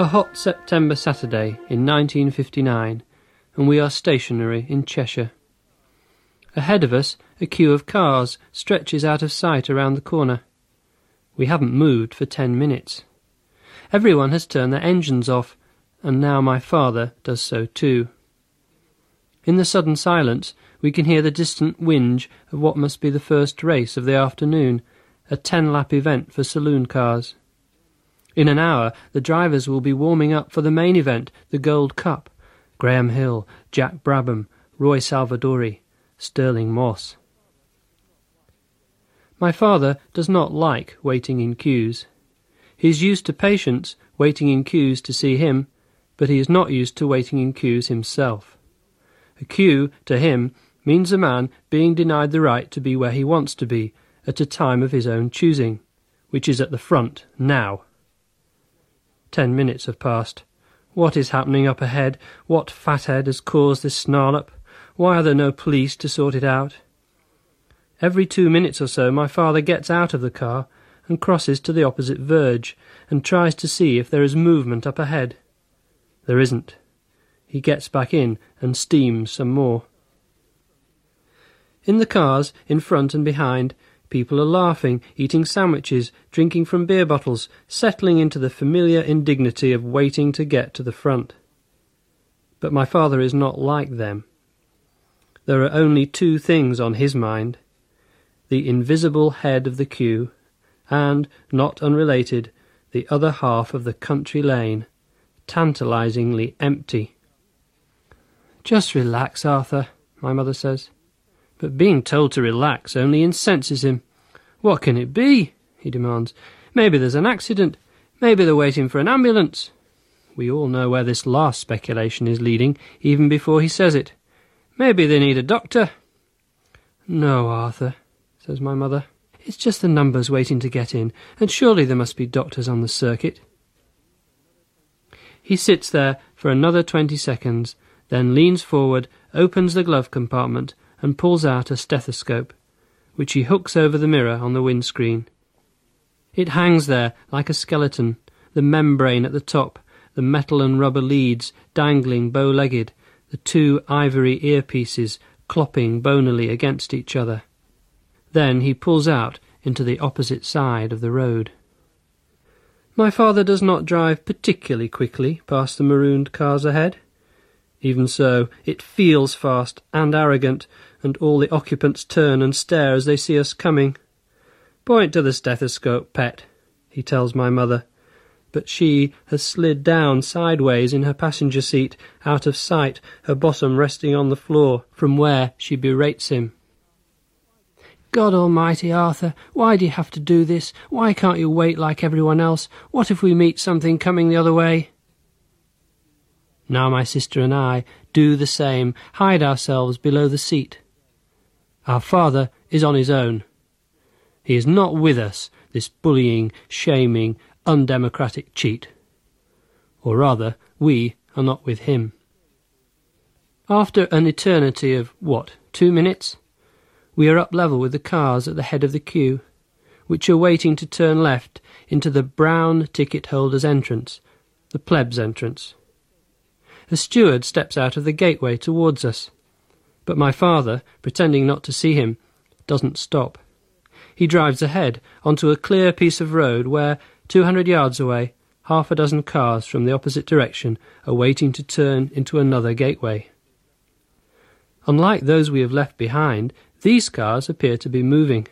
A hot September Saturday in 1959, and we are stationary in Cheshire. Ahead of us, a queue of cars stretches out of sight around the corner. We haven't moved for ten minutes. Everyone has turned their engines off, and now my father does so too. In the sudden silence, we can hear the distant whinge of what must be the first race of the afternoon, a ten lap event for saloon cars. In an hour, the drivers will be warming up for the main event, the Gold Cup. Graham Hill, Jack Brabham, Roy Salvadori, Stirling Moss. My father does not like waiting in queues. He is used to patients waiting in queues to see him, but he is not used to waiting in queues himself. A queue, to him, means a man being denied the right to be where he wants to be at a time of his own choosing, which is at the front now. Ten minutes have passed. What is happening up ahead? What fathead has caused this snarl up? Why are there no police to sort it out? Every two minutes or so my father gets out of the car and crosses to the opposite verge and tries to see if there is movement up ahead. There isn't. He gets back in and steams some more. In the cars, in front and behind, People are laughing, eating sandwiches, drinking from beer bottles, settling into the familiar indignity of waiting to get to the front. But my father is not like them. There are only two things on his mind the invisible head of the queue, and, not unrelated, the other half of the country lane, tantalizingly empty. Just relax, Arthur, my mother says but being told to relax only incenses him. What can it be? he demands. Maybe there's an accident. Maybe they're waiting for an ambulance. We all know where this last speculation is leading, even before he says it. Maybe they need a doctor. No, Arthur, says my mother. It's just the numbers waiting to get in, and surely there must be doctors on the circuit. He sits there for another twenty seconds, then leans forward, opens the glove compartment, and pulls out a stethoscope, which he hooks over the mirror on the windscreen. It hangs there like a skeleton, the membrane at the top, the metal and rubber leads dangling bow-legged, the two ivory earpieces clopping bonily against each other. Then he pulls out into the opposite side of the road. My father does not drive particularly quickly past the marooned cars ahead. Even so, it feels fast and arrogant, and all the occupants turn and stare as they see us coming. Point to the stethoscope, pet, he tells my mother, but she has slid down sideways in her passenger seat, out of sight, her bottom resting on the floor, from where she berates him. God Almighty, Arthur, why do you have to do this? Why can't you wait like everyone else? What if we meet something coming the other way? Now my sister and I do the same, hide ourselves below the seat. Our father is on his own. He is not with us, this bullying, shaming, undemocratic cheat. Or rather, we are not with him. After an eternity of, what, two minutes? We are up level with the cars at the head of the queue, which are waiting to turn left into the brown ticket holder's entrance, the pleb's entrance. A steward steps out of the gateway towards us. But my father, pretending not to see him, doesn't stop. He drives ahead onto a clear piece of road where, two hundred yards away, half a dozen cars from the opposite direction are waiting to turn into another gateway. Unlike those we have left behind, these cars appear to be moving.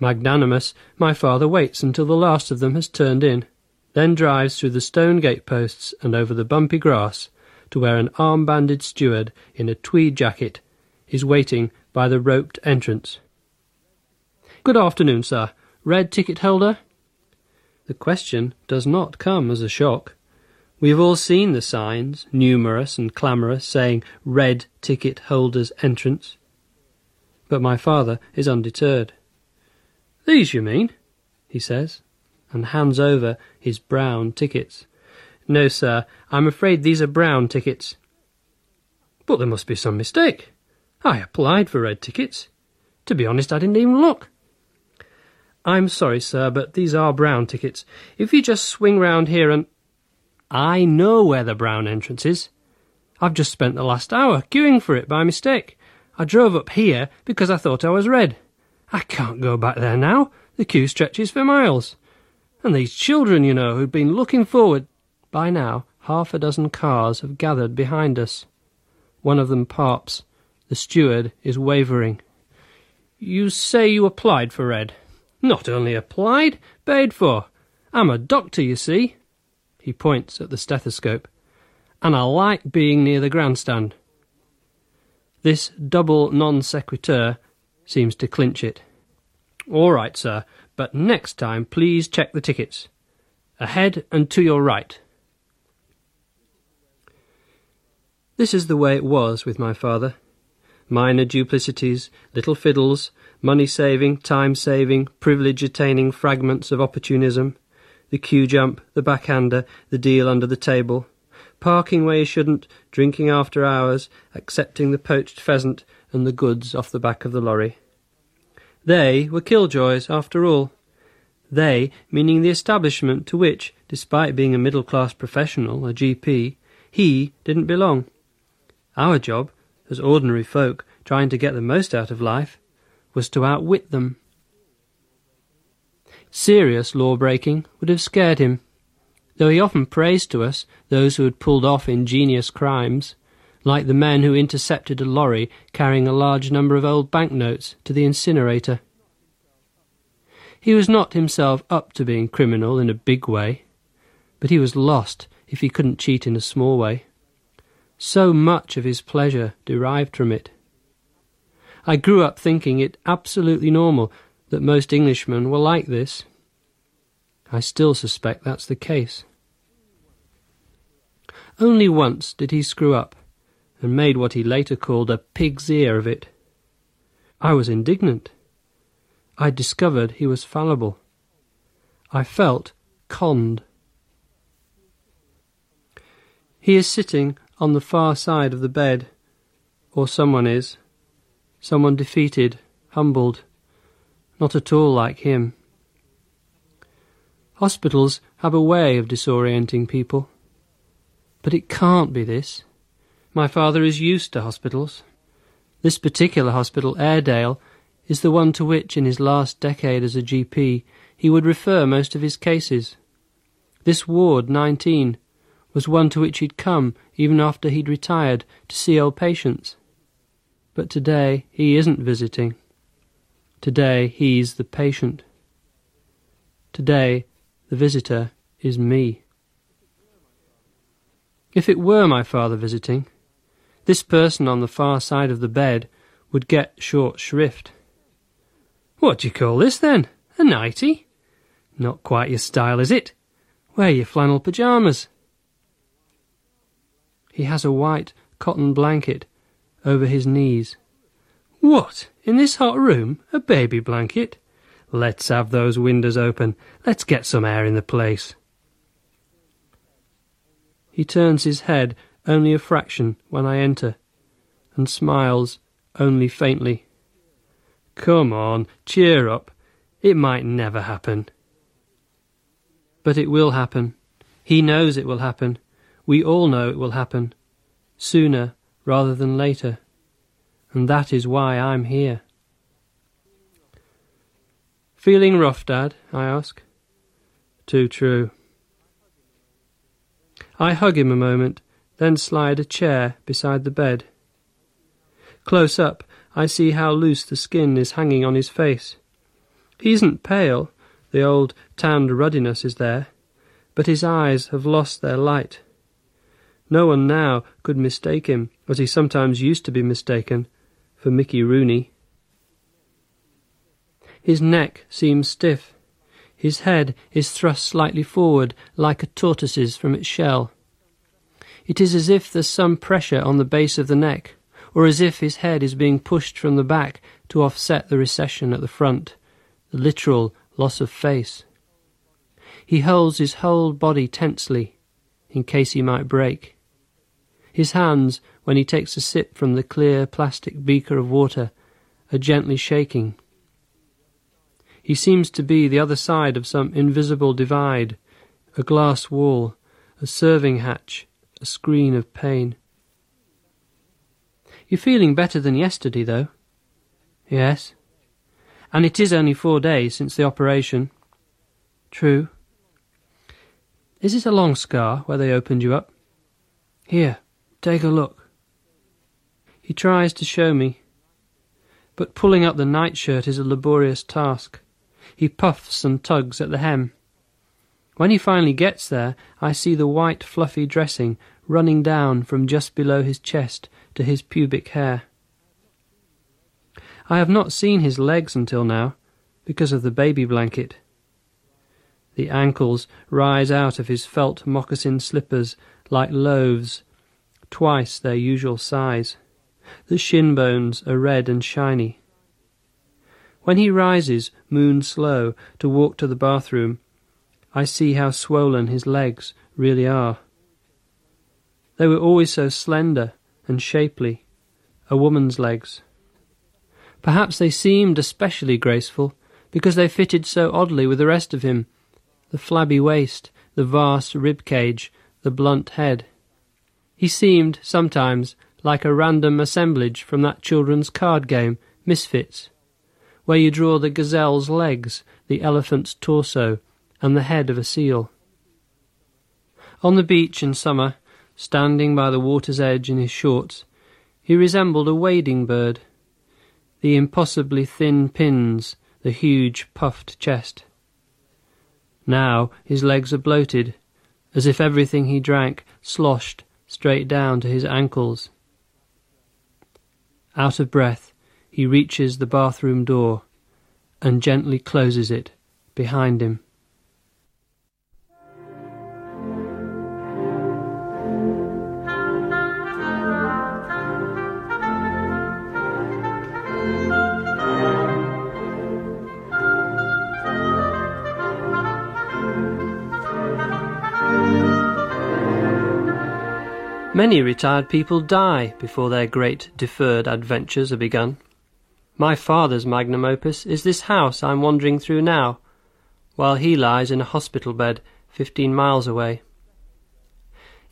Magnanimous, my father waits until the last of them has turned in, then drives through the stone gate posts and over the bumpy grass to where an arm-banded steward in a tweed jacket is waiting by the roped entrance. Good afternoon, sir. Red ticket holder? The question does not come as a shock. We have all seen the signs, numerous and clamorous, saying red ticket holders entrance. But my father is undeterred. These, you mean? he says, and hands over his brown tickets. No, sir, I'm afraid these are brown tickets. But there must be some mistake. I applied for red tickets. To be honest, I didn't even look. I'm sorry, sir, but these are brown tickets. If you just swing round here and... I know where the brown entrance is. I've just spent the last hour queuing for it by mistake. I drove up here because I thought I was red. I can't go back there now. The queue stretches for miles. And these children, you know, who'd been looking forward. By now, half a dozen cars have gathered behind us. One of them pops. The steward is wavering. You say you applied for Red? Not only applied, paid for. I'm a doctor, you see. He points at the stethoscope. And I like being near the grandstand. This double non sequitur seems to clinch it. All right, sir, but next time please check the tickets. Ahead and to your right. This is the way it was with my father minor duplicities, little fiddles, money saving, time saving, privilege attaining fragments of opportunism, the queue jump, the backhander, the deal under the table, parking where you shouldn't, drinking after hours, accepting the poached pheasant and the goods off the back of the lorry. They were killjoys, after all. They, meaning the establishment to which, despite being a middle class professional, a GP, he didn't belong. Our job as ordinary folk trying to get the most out of life, was to outwit them. Serious law breaking would have scared him, though he often praised to us those who had pulled off ingenious crimes, like the men who intercepted a lorry carrying a large number of old banknotes to the incinerator. He was not himself up to being criminal in a big way, but he was lost if he couldn't cheat in a small way. So much of his pleasure derived from it. I grew up thinking it absolutely normal that most Englishmen were like this. I still suspect that's the case. Only once did he screw up, and made what he later called a pig's ear of it. I was indignant. I discovered he was fallible. I felt conned. He is sitting on the far side of the bed, or someone is, someone defeated, humbled, not at all like him. Hospitals have a way of disorienting people. But it can't be this. My father is used to hospitals. This particular hospital, Airedale, is the one to which, in his last decade as a GP, he would refer most of his cases. This ward, 19, was one to which he'd come even after he'd retired to see old patients. But today he isn't visiting. Today he's the patient. Today the visitor is me. If it were my father visiting, this person on the far side of the bed would get short shrift. What do you call this then? A nightie? Not quite your style, is it? Wear your flannel pyjamas. He has a white cotton blanket over his knees. What? In this hot room? A baby blanket? Let's have those windows open. Let's get some air in the place. He turns his head only a fraction when I enter, and smiles only faintly. Come on, cheer up. It might never happen. But it will happen. He knows it will happen. We all know it will happen, sooner rather than later, and that is why I'm here. Feeling rough, Dad? I ask. Too true. I hug him a moment, then slide a chair beside the bed. Close up, I see how loose the skin is hanging on his face. He isn't pale, the old tanned ruddiness is there, but his eyes have lost their light. No one now could mistake him, as he sometimes used to be mistaken, for Mickey Rooney. His neck seems stiff. His head is thrust slightly forward, like a tortoise's from its shell. It is as if there's some pressure on the base of the neck, or as if his head is being pushed from the back to offset the recession at the front, the literal loss of face. He holds his whole body tensely, in case he might break. His hands, when he takes a sip from the clear plastic beaker of water, are gently shaking. He seems to be the other side of some invisible divide, a glass wall, a serving hatch, a screen of pain. You're feeling better than yesterday, though. Yes. And it is only four days since the operation. True. Is it a long scar where they opened you up? Here, take a look. He tries to show me, but pulling up the nightshirt is a laborious task. He puffs and tugs at the hem. When he finally gets there, I see the white fluffy dressing running down from just below his chest to his pubic hair. I have not seen his legs until now, because of the baby blanket. The ankles rise out of his felt moccasin slippers like loaves, twice their usual size. The shin bones are red and shiny. When he rises, moon slow, to walk to the bathroom, I see how swollen his legs really are. They were always so slender and shapely, a woman's legs. Perhaps they seemed especially graceful because they fitted so oddly with the rest of him the flabby waist, the vast rib cage, the blunt head. He seemed, sometimes, like a random assemblage from that children's card game, Misfits, where you draw the gazelle's legs, the elephant's torso, and the head of a seal. On the beach in summer, standing by the water's edge in his shorts, he resembled a wading bird. The impossibly thin pins, the huge puffed chest. Now his legs are bloated, as if everything he drank sloshed straight down to his ankles. Out of breath, he reaches the bathroom door and gently closes it behind him. Many retired people die before their great deferred adventures are begun. My father's magnum opus is this house I'm wandering through now, while he lies in a hospital bed fifteen miles away.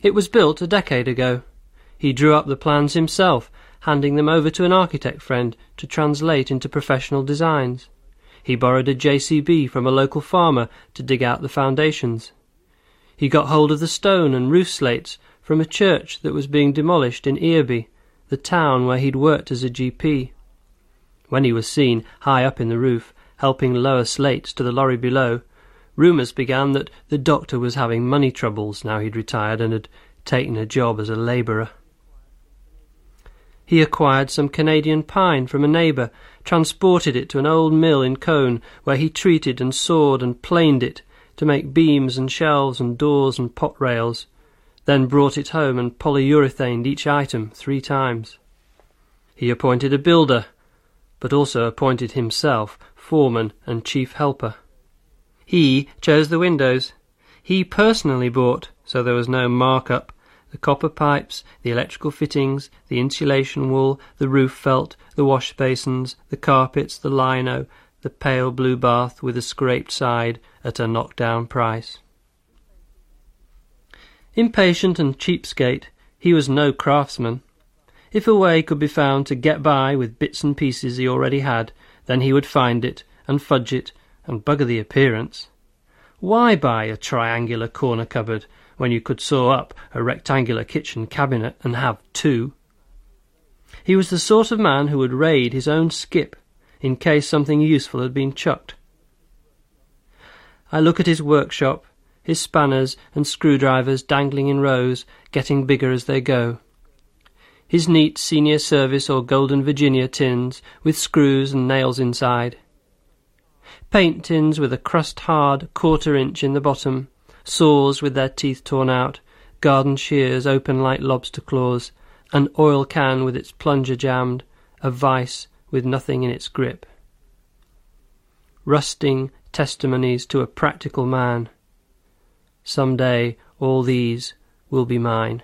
It was built a decade ago. He drew up the plans himself, handing them over to an architect friend to translate into professional designs. He borrowed a JCB from a local farmer to dig out the foundations. He got hold of the stone and roof slates from a church that was being demolished in Earby, the town where he'd worked as a GP. When he was seen high up in the roof, helping lower slates to the lorry below, rumours began that the doctor was having money troubles now he'd retired and had taken a job as a labourer. He acquired some Canadian pine from a neighbour, transported it to an old mill in Colne, where he treated and sawed and planed it to make beams and shelves and doors and pot rails, then brought it home and polyurethaned each item three times. He appointed a builder, but also appointed himself foreman and chief helper. He chose the windows. He personally bought, so there was no mark-up, the copper pipes, the electrical fittings, the insulation wool, the roof felt, the wash basins, the carpets, the lino, the pale blue bath with a scraped side at a knockdown price. Impatient and cheapskate, he was no craftsman. If a way could be found to get by with bits and pieces he already had, then he would find it, and fudge it, and bugger the appearance. Why buy a triangular corner cupboard when you could saw up a rectangular kitchen cabinet and have two? He was the sort of man who would raid his own skip in case something useful had been chucked. I look at his workshop his spanners and screwdrivers dangling in rows, getting bigger as they go. His neat senior service or golden Virginia tins with screws and nails inside. Paint tins with a crust hard quarter inch in the bottom, saws with their teeth torn out, garden shears open like lobster claws, an oil can with its plunger jammed, a vice with nothing in its grip. Rusting testimonies to a practical man. Some day all these will be mine.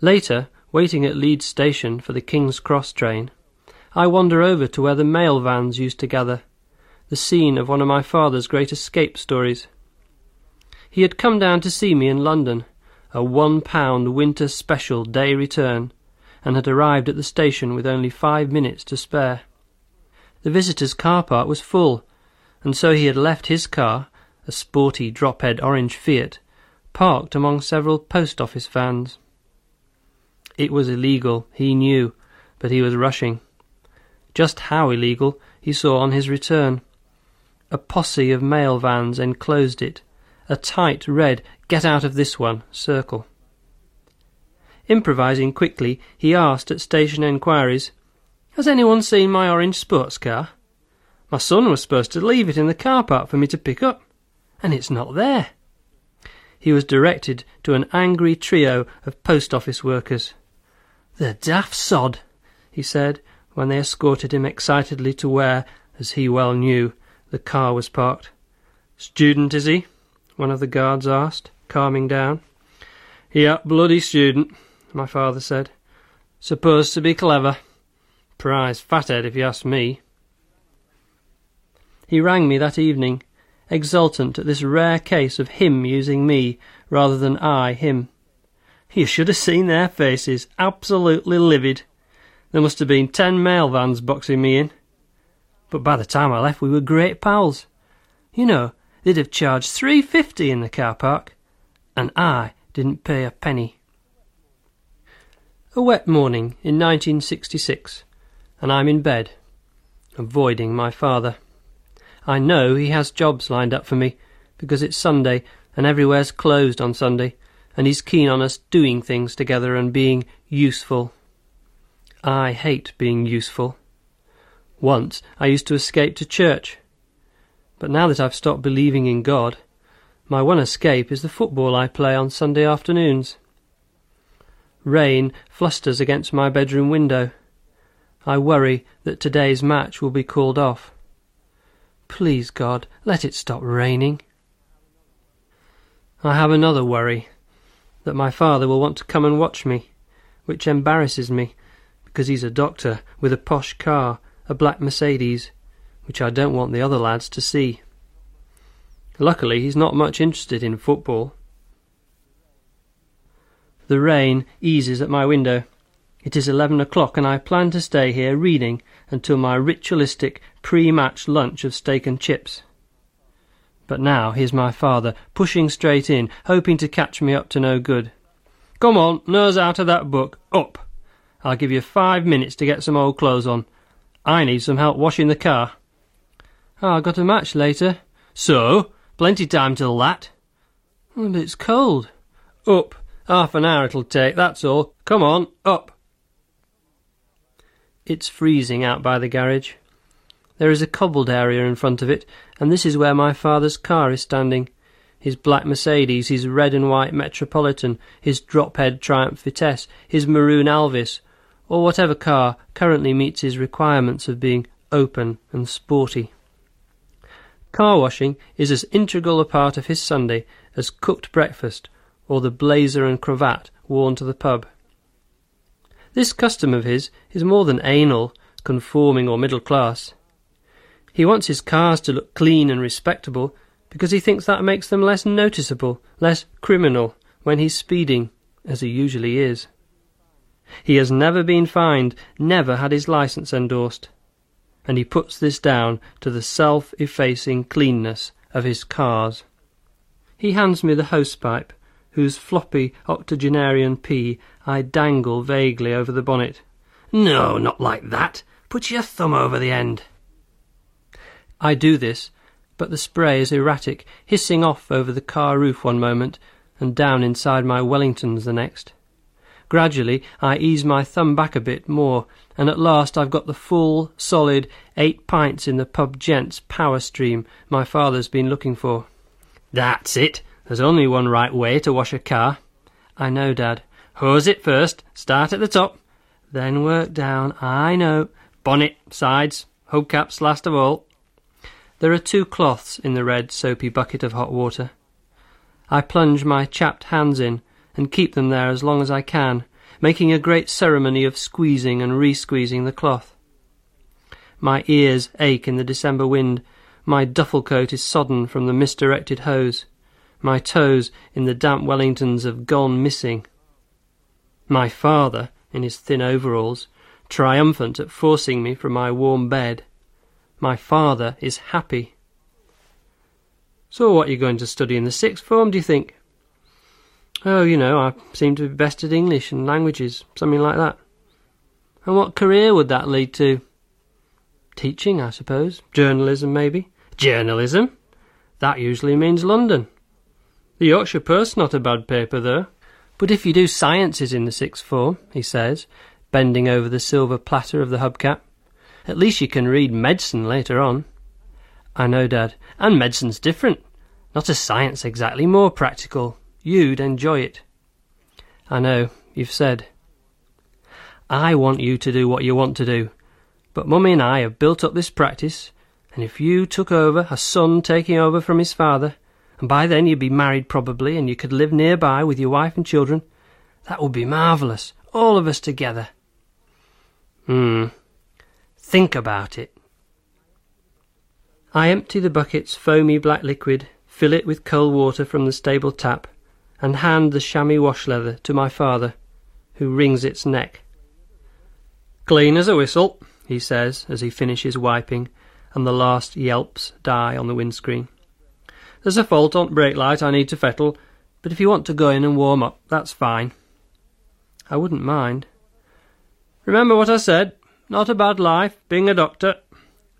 Later, waiting at Leeds station for the King's Cross train, I wander over to where the mail vans used to gather, the scene of one of my father's great escape stories. He had come down to see me in London, a one pound winter special day return, and had arrived at the station with only five minutes to spare. The visitors' car park was full, and so he had left his car, a sporty drop-head orange Fiat, parked among several post office vans. It was illegal, he knew, but he was rushing. Just how illegal he saw on his return. A posse of mail vans enclosed it, a tight red get out of this one circle. Improvising quickly, he asked at station enquiries, Has anyone seen my orange sports car? My son was supposed to leave it in the car park for me to pick up, and it's not there. He was directed to an angry trio of post office workers. The daft sod, he said, when they escorted him excitedly to where, as he well knew, the car was parked. Student, is he? one of the guards asked, calming down. Yeah, bloody student, my father said. Supposed to be clever. Prize fathead, if you ask me. He rang me that evening, exultant at this rare case of him using me rather than I him. You should have seen their faces, absolutely livid. There must have been ten mail vans boxing me in. But by the time I left, we were great pals. You know, they'd have charged three fifty in the car park, and I didn't pay a penny. A wet morning in 1966, and I'm in bed, avoiding my father. I know he has jobs lined up for me, because it's Sunday and everywhere's closed on Sunday, and he's keen on us doing things together and being useful. I hate being useful. Once I used to escape to church. But now that I've stopped believing in God, my one escape is the football I play on Sunday afternoons. Rain flusters against my bedroom window. I worry that today's match will be called off. Please, God, let it stop raining. I have another worry that my father will want to come and watch me, which embarrasses me because he's a doctor with a posh car, a black Mercedes, which I don't want the other lads to see. Luckily, he's not much interested in football. The rain eases at my window. It is eleven o'clock, and I plan to stay here reading until my ritualistic pre-match lunch of steak and chips. But now here's my father, pushing straight in, hoping to catch me up to no good. Come on, nose out of that book. Up! I'll give you five minutes to get some old clothes on. I need some help washing the car. Ah, oh, I got a match later. So? Plenty time till that. Oh, but it's cold. Up. Half an hour it'll take, that's all. Come on, up. It's freezing out by the garage. There is a cobbled area in front of it, and this is where my father's car is standing. His black Mercedes, his red and white Metropolitan, his drop-head Triumph Vitesse, his maroon Alvis, or whatever car currently meets his requirements of being open and sporty. Car washing is as integral a part of his Sunday as cooked breakfast or the blazer and cravat worn to the pub. This custom of his is more than anal, conforming, or middle class. He wants his cars to look clean and respectable because he thinks that makes them less noticeable, less criminal, when he's speeding, as he usually is. He has never been fined, never had his licence endorsed, and he puts this down to the self-effacing cleanness of his cars. He hands me the hosepipe, whose floppy octogenarian pea I dangle vaguely over the bonnet. No, not like that. Put your thumb over the end. I do this, but the spray is erratic, hissing off over the car roof one moment and down inside my Wellingtons the next. Gradually I ease my thumb back a bit more, and at last I've got the full, solid eight pints in the pub gents power stream my father's been looking for. That's it. There's only one right way to wash a car. I know, Dad. Hose it first. Start at the top. Then work down. I know. Bonnet, sides, hubcaps last of all. There are two cloths in the red, soapy bucket of hot water. I plunge my chapped hands in and keep them there as long as I can, making a great ceremony of squeezing and re-squeezing the cloth. My ears ache in the December wind, my duffel coat is sodden from the misdirected hose, My toes in the damp Wellingtons have gone missing. My father, in his thin overalls, triumphant at forcing me from my warm bed. My father is happy. So what are you going to study in the sixth form, do you think? Oh, you know, I seem to be best at English and languages, something like that. And what career would that lead to? Teaching, I suppose. Journalism, maybe. Journalism? That usually means London. The Yorkshire Post's not a bad paper, though. But if you do sciences in the sixth form, he says, bending over the silver platter of the hubcap, at least you can read medicine later on. I know, Dad. And medicine's different. Not a science exactly, more practical. You'd enjoy it. I know, you've said. I want you to do what you want to do. But Mummy and I have built up this practice, and if you took over, a son taking over from his father, and by then you'd be married probably, and you could live nearby with your wife and children, that would be marvellous. All of us together. Hmm. Think about it. I empty the bucket's foamy black liquid, fill it with cold water from the stable tap, and hand the chamois wash leather to my father, who wrings its neck. Clean as a whistle, he says as he finishes wiping, and the last yelps die on the windscreen. There's a fault on brake light I need to fettle, but if you want to go in and warm up, that's fine. I wouldn't mind. Remember what I said. Not a bad life, being a doctor.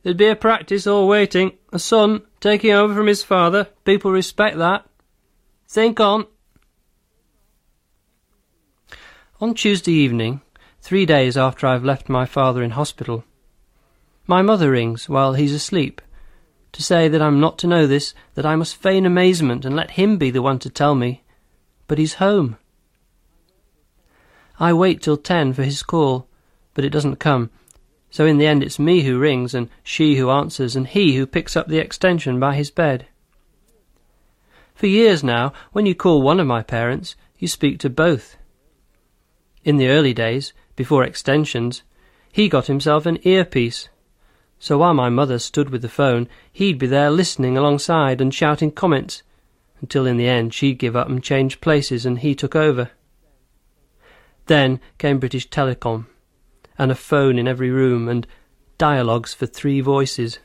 There'd be a practice all waiting, a son taking over from his father. People respect that. Think on. On Tuesday evening, three days after I've left my father in hospital, my mother rings while he's asleep to say that I'm not to know this, that I must feign amazement and let him be the one to tell me. But he's home. I wait till ten for his call, but it doesn't come. So in the end it's me who rings, and she who answers, and he who picks up the extension by his bed. For years now, when you call one of my parents, you speak to both. In the early days, before extensions, he got himself an earpiece. So while my mother stood with the phone, he'd be there listening alongside and shouting comments, until in the end she'd give up and change places and he took over. Then came British Telecom, and a phone in every room, and dialogues for three voices.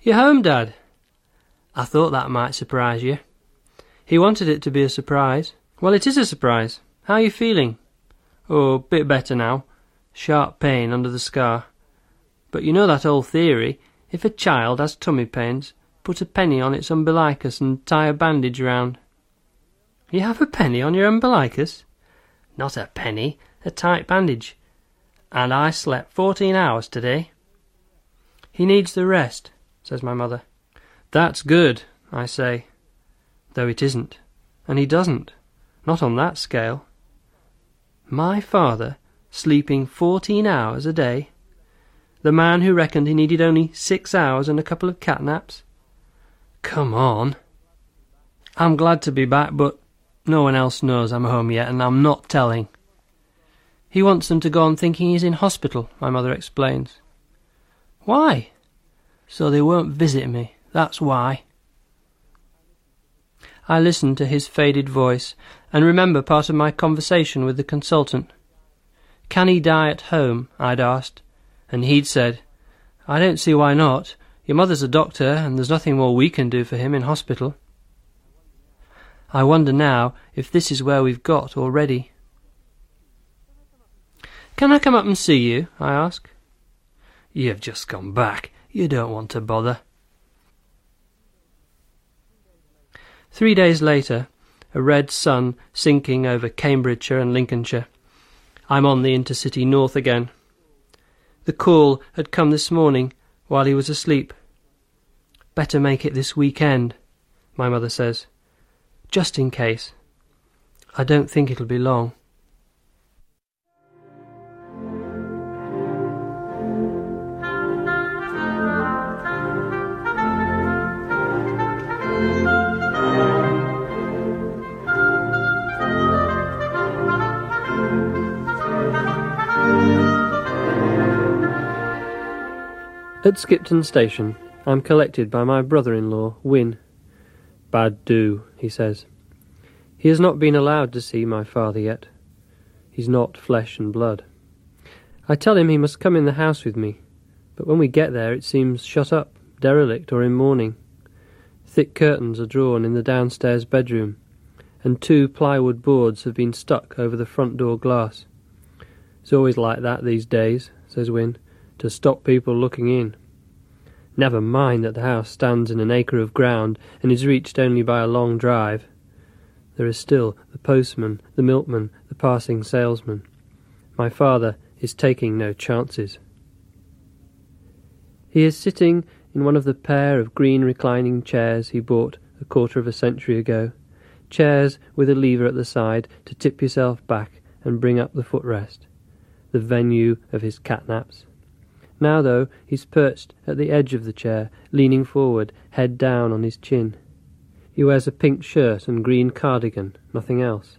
You're home, Dad? I thought that might surprise you. He wanted it to be a surprise. Well, it is a surprise. How are you feeling? Oh, a bit better now. Sharp pain under the scar. But you know that old theory. If a child has tummy pains, put a penny on its umbilicus and tie a bandage round. You have a penny on your umbilicus? Not a penny, a tight bandage. And I slept fourteen hours today. He needs the rest, says my mother. That's good, I say. Though it isn't. And he doesn't. Not on that scale. My father sleeping fourteen hours a day? The man who reckoned he needed only six hours and a couple of cat naps? Come on. I'm glad to be back, but no one else knows I'm home yet, and I'm not telling. He wants them to go on thinking he's in hospital, my mother explains. Why? So they won't visit me, that's why. I listen to his faded voice and remember part of my conversation with the consultant. Can he die at home? I'd asked, and he'd said, I don't see why not. Your mother's a doctor, and there's nothing more we can do for him in hospital. I wonder now if this is where we've got already. Can I come up and see you? I ask. You've just come back. You don't want to bother. Three days later, a red sun sinking over Cambridgeshire and Lincolnshire. I'm on the intercity north again. The call had come this morning while he was asleep. Better make it this weekend, my mother says, just in case. I don't think it'll be long. At Skipton Station, I'm collected by my brother-in-law, Wynne. Bad do, he says. He has not been allowed to see my father yet. He's not flesh and blood. I tell him he must come in the house with me, but when we get there it seems shut up, derelict, or in mourning. Thick curtains are drawn in the downstairs bedroom, and two plywood boards have been stuck over the front door glass. It's always like that these days, says Win, to stop people looking in. Never mind that the house stands in an acre of ground and is reached only by a long drive. There is still the postman, the milkman, the passing salesman. My father is taking no chances. He is sitting in one of the pair of green reclining chairs he bought a quarter of a century ago, chairs with a lever at the side to tip yourself back and bring up the footrest, the venue of his catnaps. Now, though, he's perched at the edge of the chair, leaning forward, head down on his chin. He wears a pink shirt and green cardigan, nothing else.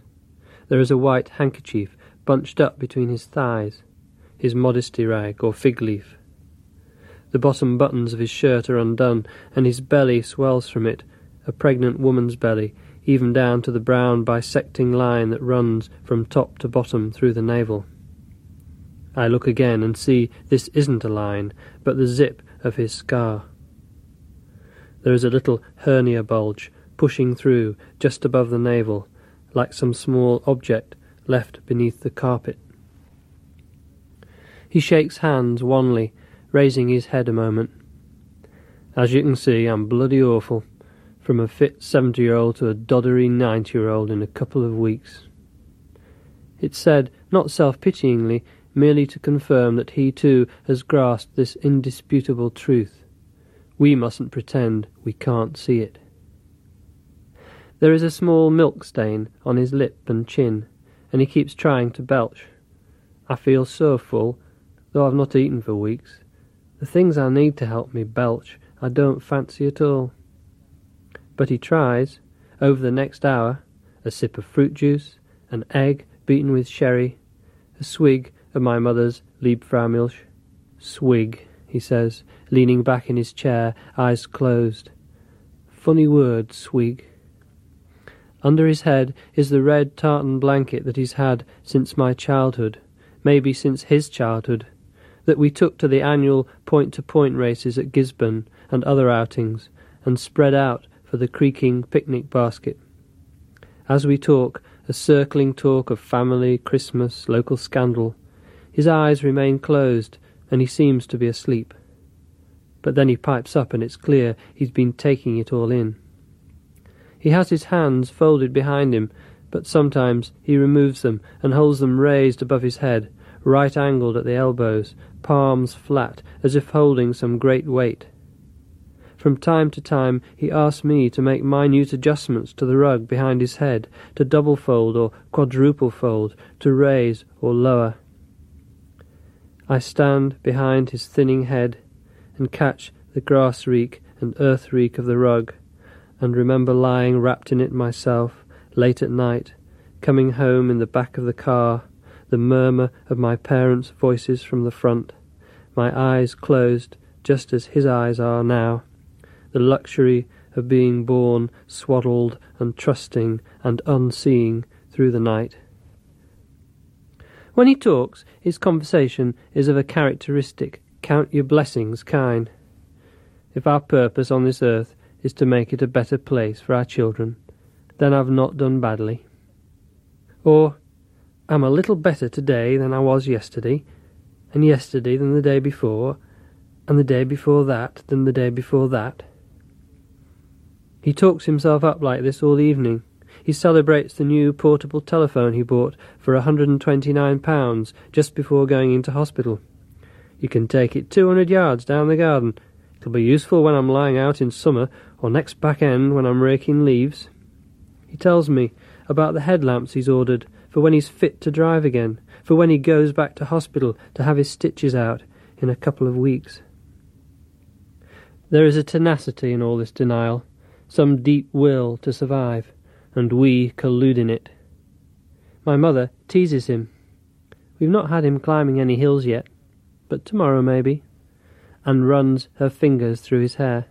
There is a white handkerchief bunched up between his thighs, his modesty rag or fig leaf. The bottom buttons of his shirt are undone, and his belly swells from it, a pregnant woman's belly, even down to the brown bisecting line that runs from top to bottom through the navel. I look again and see this isn't a line, but the zip of his scar. There is a little hernia bulge pushing through just above the navel, like some small object left beneath the carpet. He shakes hands wanly, raising his head a moment. As you can see, I'm bloody awful, from a fit seventy year old to a doddery ninety year old in a couple of weeks. It's said, not self pityingly, merely to confirm that he too has grasped this indisputable truth. We mustn't pretend we can't see it. There is a small milk stain on his lip and chin, and he keeps trying to belch. I feel so full, though I've not eaten for weeks. The things I need to help me belch I don't fancy at all. But he tries, over the next hour, a sip of fruit juice, an egg beaten with sherry, a swig of my mother's Liebfraumilch. Swig, he says, leaning back in his chair, eyes closed. Funny word, swig. Under his head is the red tartan blanket that he's had since my childhood, maybe since his childhood, that we took to the annual point to point races at Gisburn and other outings, and spread out for the creaking picnic basket. As we talk, a circling talk of family, Christmas, local scandal, his eyes remain closed, and he seems to be asleep. But then he pipes up, and it's clear he's been taking it all in. He has his hands folded behind him, but sometimes he removes them and holds them raised above his head, right angled at the elbows, palms flat, as if holding some great weight. From time to time he asks me to make minute adjustments to the rug behind his head, to double fold or quadruple fold, to raise or lower. I stand behind his thinning head and catch the grass reek and earth reek of the rug, and remember lying wrapped in it myself, late at night, coming home in the back of the car, the murmur of my parents' voices from the front, my eyes closed just as his eyes are now, the luxury of being born swaddled and trusting and unseeing through the night. When he talks, his conversation is of a characteristic, count your blessings kind. If our purpose on this earth is to make it a better place for our children, then I've not done badly. Or, I'm a little better today than I was yesterday, and yesterday than the day before, and the day before that than the day before that. He talks himself up like this all evening, he celebrates the new portable telephone he bought for £129 just before going into hospital. You can take it 200 yards down the garden. It'll be useful when I'm lying out in summer or next back end when I'm raking leaves. He tells me about the headlamps he's ordered for when he's fit to drive again, for when he goes back to hospital to have his stitches out in a couple of weeks. There is a tenacity in all this denial, some deep will to survive and we collude in it. My mother teases him. We've not had him climbing any hills yet, but tomorrow maybe, and runs her fingers through his hair.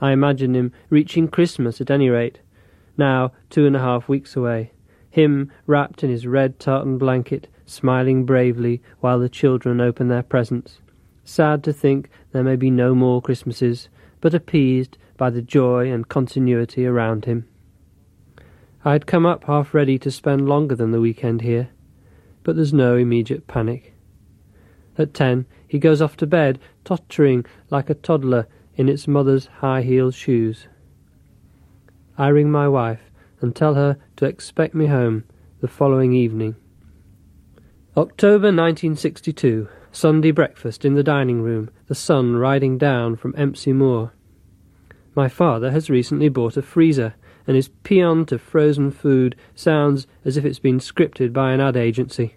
I imagine him reaching Christmas at any rate, now two and a half weeks away, him wrapped in his red tartan blanket, smiling bravely while the children open their presents, sad to think there may be no more Christmases, but appeased by the joy and continuity around him. I had come up half ready to spend longer than the weekend here, but there's no immediate panic. At ten, he goes off to bed, tottering like a toddler in its mother's high heeled shoes. I ring my wife and tell her to expect me home the following evening. October 1962. Sunday breakfast in the dining room, the sun riding down from Empsey Moor. My father has recently bought a freezer, and his paean to frozen food sounds as if it's been scripted by an ad agency.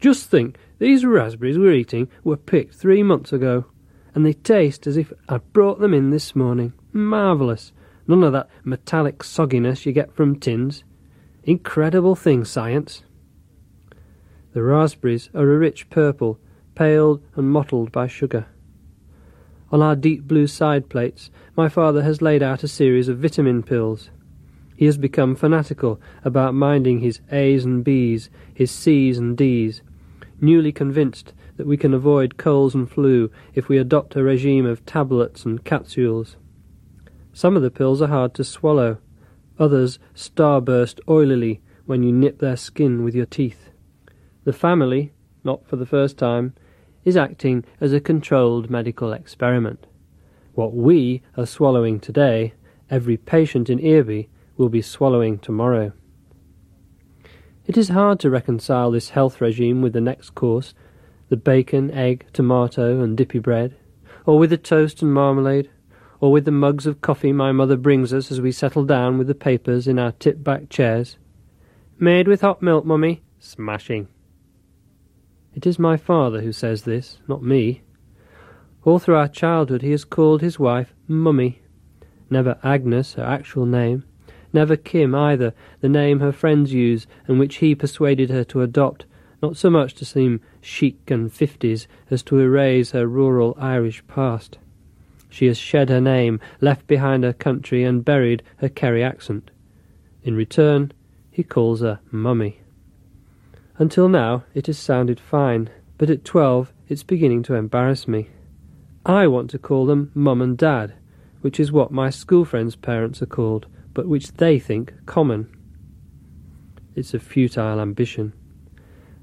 Just think, these raspberries we're eating were picked three months ago, and they taste as if I'd brought them in this morning. Marvellous. None of that metallic sogginess you get from tins. Incredible thing, science. The raspberries are a rich purple, paled and mottled by sugar. On our deep blue side plates, my father has laid out a series of vitamin pills. He has become fanatical about minding his A's and B's, his C's and D's, newly convinced that we can avoid colds and flu if we adopt a regime of tablets and capsules. Some of the pills are hard to swallow, others starburst oilily when you nip their skin with your teeth. The family, not for the first time, is acting as a controlled medical experiment. What we are swallowing today, every patient in Earby will be swallowing tomorrow. It is hard to reconcile this health regime with the next course, the bacon, egg, tomato, and dippy bread, or with the toast and marmalade, or with the mugs of coffee my mother brings us as we settle down with the papers in our tip back chairs. Made with hot milk, mummy. Smashing. It is my father who says this, not me. All through our childhood he has called his wife Mummy. Never Agnes, her actual name. Never Kim either, the name her friends use and which he persuaded her to adopt, not so much to seem chic and fifties as to erase her rural Irish past. She has shed her name, left behind her country, and buried her Kerry accent. In return, he calls her Mummy. Until now, it has sounded fine, but at twelve, it's beginning to embarrass me. I want to call them Mum and Dad, which is what my school friends' parents are called, but which they think common. It's a futile ambition.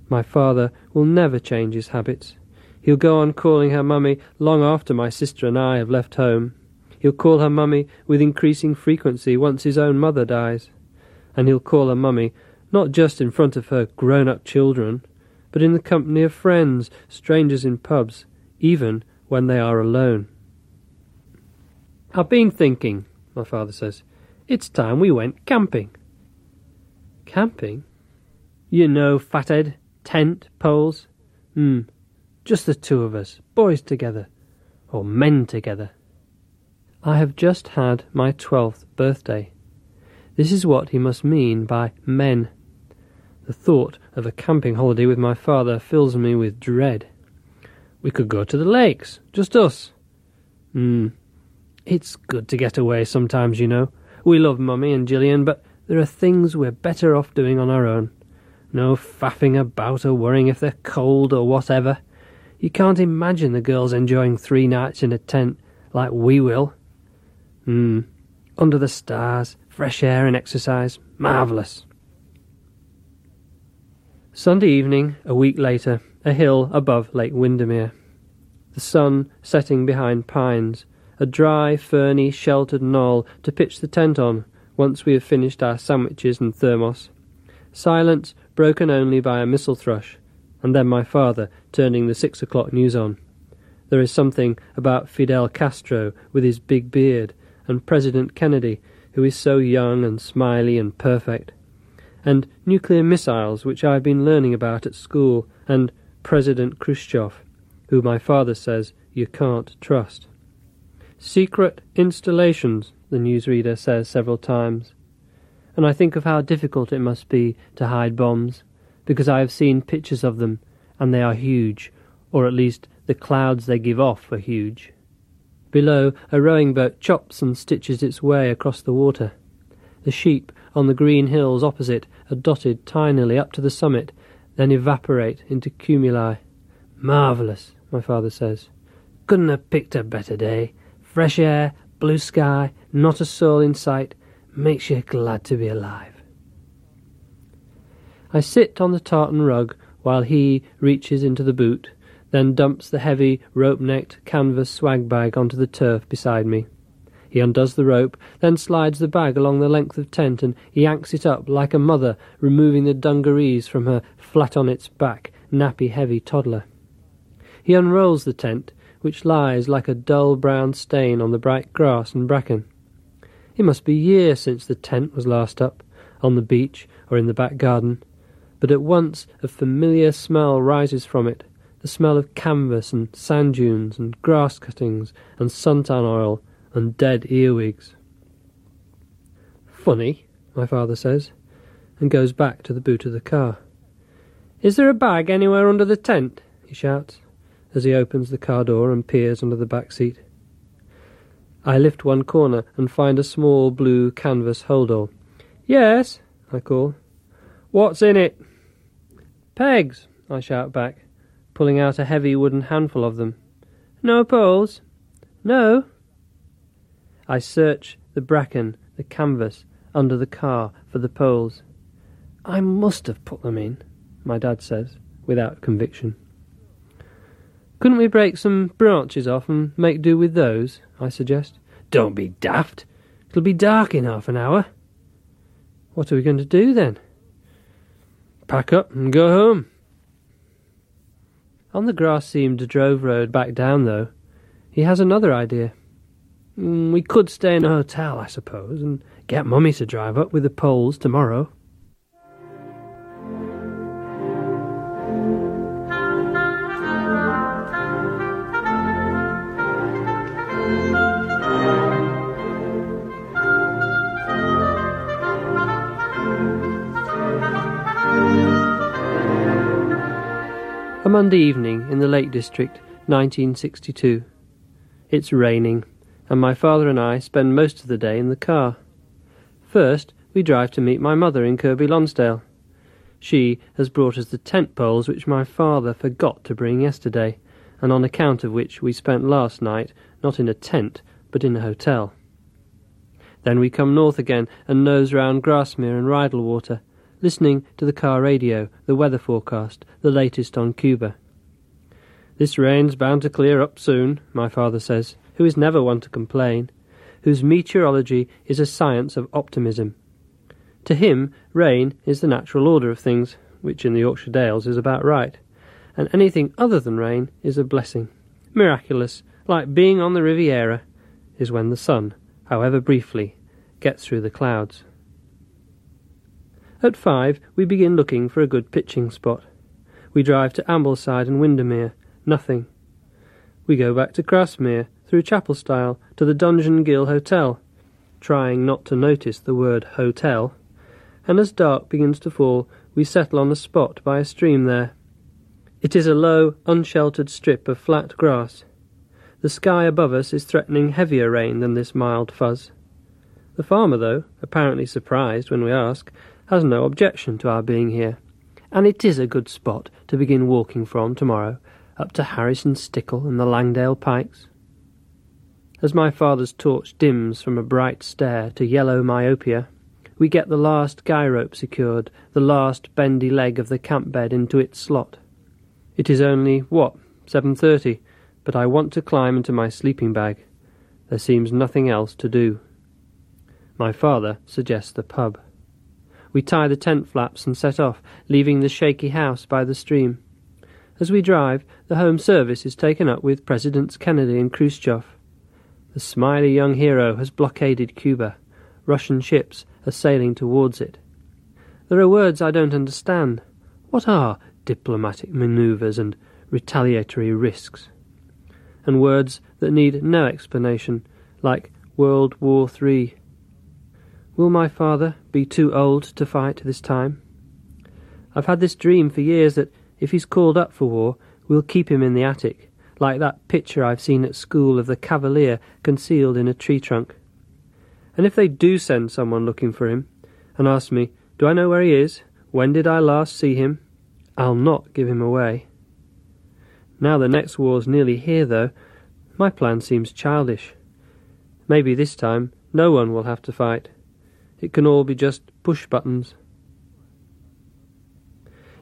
My father will never change his habits. He'll go on calling her Mummy long after my sister and I have left home. He'll call her Mummy with increasing frequency once his own mother dies. And he'll call her Mummy not just in front of her grown up children, but in the company of friends, strangers in pubs, even when they are alone. I've been thinking, my father says, it's time we went camping. Camping? You know, fathead, tent, poles. Hmm, just the two of us, boys together, or men together. I have just had my twelfth birthday. This is what he must mean by men. The thought of a camping holiday with my father fills me with dread. We could go to the lakes, just us. Hmm. It's good to get away sometimes, you know. We love Mummy and Gillian, but there are things we're better off doing on our own. No faffing about or worrying if they're cold or whatever. You can't imagine the girls enjoying three nights in a tent like we will. Hmm. Under the stars, fresh air and exercise. Marvellous. Sunday evening, a week later, a hill above Lake Windermere. The sun setting behind pines, a dry, ferny, sheltered knoll to pitch the tent on once we have finished our sandwiches and thermos. Silence broken only by a missel thrush, and then my father turning the six o'clock news on. There is something about Fidel Castro with his big beard, and President Kennedy, who is so young and smiley and perfect and nuclear missiles, which I have been learning about at school, and President Khrushchev, who my father says you can't trust. Secret installations, the newsreader says several times. And I think of how difficult it must be to hide bombs, because I have seen pictures of them, and they are huge, or at least the clouds they give off are huge. Below, a rowing boat chops and stitches its way across the water. The sheep on the green hills opposite are dotted tinily up to the summit, then evaporate into cumuli. Marvellous, my father says. Couldn't have picked a better day. Fresh air, blue sky, not a soul in sight. Makes you glad to be alive. I sit on the tartan rug while he reaches into the boot then dumps the heavy, rope-necked canvas swag bag onto the turf beside me. He undoes the rope, then slides the bag along the length of tent and yanks it up like a mother removing the dungarees from her flat on its back, nappy-heavy toddler. He unrolls the tent, which lies like a dull brown stain on the bright grass and bracken. It must be years since the tent was last up, on the beach or in the back garden, but at once a familiar smell rises from it, the smell of canvas and sand dunes and grass cuttings and suntan oil and dead earwigs. Funny, my father says, and goes back to the boot of the car. Is there a bag anywhere under the tent? he shouts, as he opens the car door and peers under the back seat. I lift one corner and find a small blue canvas holdall. Yes, I call. What's in it? Pegs, I shout back, pulling out a heavy wooden handful of them. No poles? No. I search the bracken, the canvas, under the car for the poles. I must have put them in, my dad says, without conviction. Couldn't we break some branches off and make do with those? I suggest. Don't be daft. It'll be dark in half an hour. What are we going to do then? Pack up and go home. On the grass-seamed drove road back down, though, he has another idea. Mm, we could stay in a hotel, I suppose, and get Mummy to drive up with the poles tomorrow. Monday evening in the Lake District, 1962. It's raining, and my father and I spend most of the day in the car. First, we drive to meet my mother in Kirkby Lonsdale. She has brought us the tent poles which my father forgot to bring yesterday, and on account of which we spent last night not in a tent, but in a hotel. Then we come north again and nose round Grasmere and Rydalwater, listening to the car radio, the weather forecast, the latest on Cuba. This rain's bound to clear up soon, my father says, who is never one to complain, whose meteorology is a science of optimism. To him, rain is the natural order of things, which in the Yorkshire Dales is about right, and anything other than rain is a blessing. Miraculous, like being on the Riviera, is when the sun, however briefly, gets through the clouds. At five, we begin looking for a good pitching spot. We drive to Ambleside and Windermere. Nothing. We go back to Grasmere, through Chapel Stile, to the Dungeon Gill Hotel, trying not to notice the word hotel, and as dark begins to fall, we settle on a spot by a stream there. It is a low, unsheltered strip of flat grass. The sky above us is threatening heavier rain than this mild fuzz. The farmer, though, apparently surprised when we ask, has no objection to our being here, and it is a good spot to begin walking from tomorrow up to Harrison Stickle and the Langdale Pikes. As my father's torch dims from a bright stare to yellow myopia, we get the last guy rope secured, the last bendy leg of the camp bed into its slot. It is only, what, seven thirty, but I want to climb into my sleeping bag. There seems nothing else to do. My father suggests the pub. We tie the tent flaps and set off, leaving the shaky house by the stream. As we drive, the home service is taken up with Presidents Kennedy and Khrushchev. The smiley young hero has blockaded Cuba. Russian ships are sailing towards it. There are words I don't understand. What are diplomatic manoeuvres and retaliatory risks? And words that need no explanation, like World War Three Will my father be too old to fight this time? I've had this dream for years that if he's called up for war, we'll keep him in the attic, like that picture I've seen at school of the Cavalier concealed in a tree trunk. And if they do send someone looking for him, and ask me, Do I know where he is? When did I last see him? I'll not give him away. Now the next war's nearly here, though, my plan seems childish. Maybe this time no one will have to fight. It can all be just push buttons.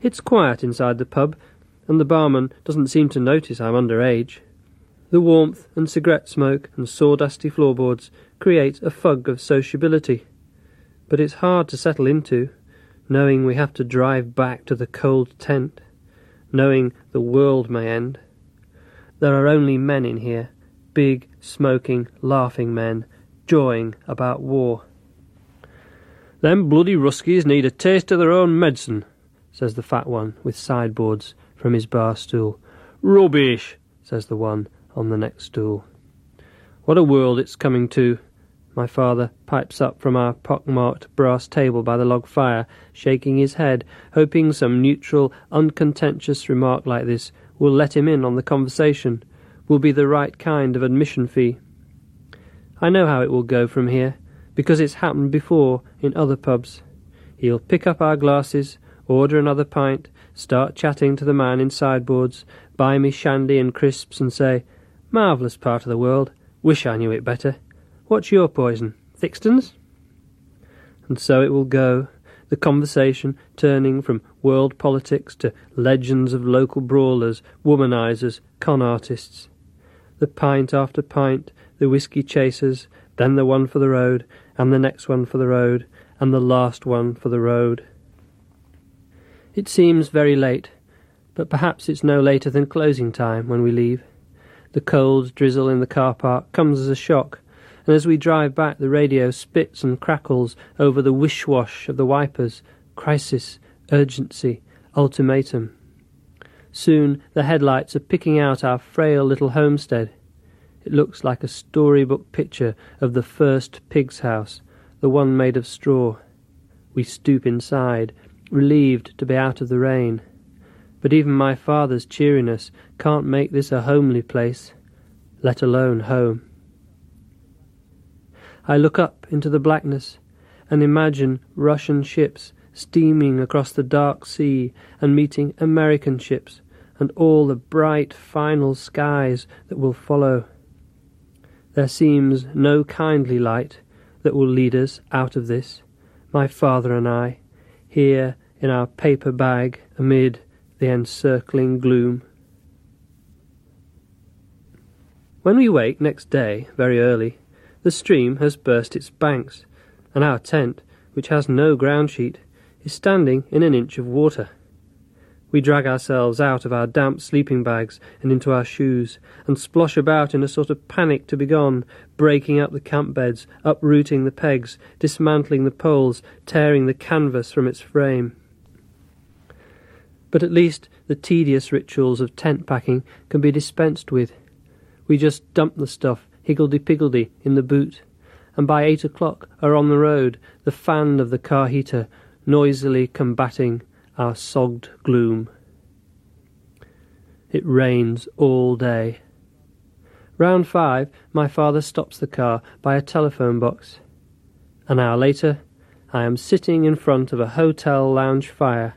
It's quiet inside the pub, and the barman doesn't seem to notice I'm under age. The warmth and cigarette smoke and sawdusty floorboards create a fug of sociability, but it's hard to settle into, knowing we have to drive back to the cold tent, knowing the world may end. There are only men in here, big, smoking, laughing men, joying about war. Them bloody Ruskies need a taste of their own medicine, says the fat one with sideboards from his bar stool. Rubbish, says the one on the next stool. What a world it's coming to, my father pipes up from our pock-marked brass table by the log fire, shaking his head, hoping some neutral, uncontentious remark like this will let him in on the conversation, will be the right kind of admission fee. I know how it will go from here, because it's happened before in other pubs. He'll pick up our glasses, order another pint, start chatting to the man in sideboards, buy me shandy and crisps, and say, Marvellous part of the world. Wish I knew it better. What's your poison? Theakston's? And so it will go, the conversation turning from world politics to legends of local brawlers, womanizers, con artists. The pint after pint, the whisky chasers, then the one for the road, and the next one for the road, and the last one for the road. It seems very late, but perhaps it's no later than closing time when we leave. The cold drizzle in the car park comes as a shock, and as we drive back, the radio spits and crackles over the wish wash of the wipers crisis, urgency, ultimatum. Soon the headlights are picking out our frail little homestead. It looks like a storybook picture of the first pig's house, the one made of straw. We stoop inside, relieved to be out of the rain. But even my father's cheeriness can't make this a homely place, let alone home. I look up into the blackness and imagine Russian ships steaming across the dark sea and meeting American ships and all the bright final skies that will follow. There seems no kindly light that will lead us out of this, my father and I, here in our paper bag amid the encircling gloom. When we wake next day, very early, the stream has burst its banks, and our tent, which has no ground sheet, is standing in an inch of water. We drag ourselves out of our damp sleeping bags and into our shoes, and splosh about in a sort of panic to be gone, breaking up the camp beds, uprooting the pegs, dismantling the poles, tearing the canvas from its frame. But at least the tedious rituals of tent packing can be dispensed with. We just dump the stuff higgledy-piggledy in the boot, and by eight o'clock are on the road, the fan of the car heater noisily combating our sogged gloom. It rains all day. Round five, my father stops the car by a telephone box. An hour later, I am sitting in front of a hotel lounge fire,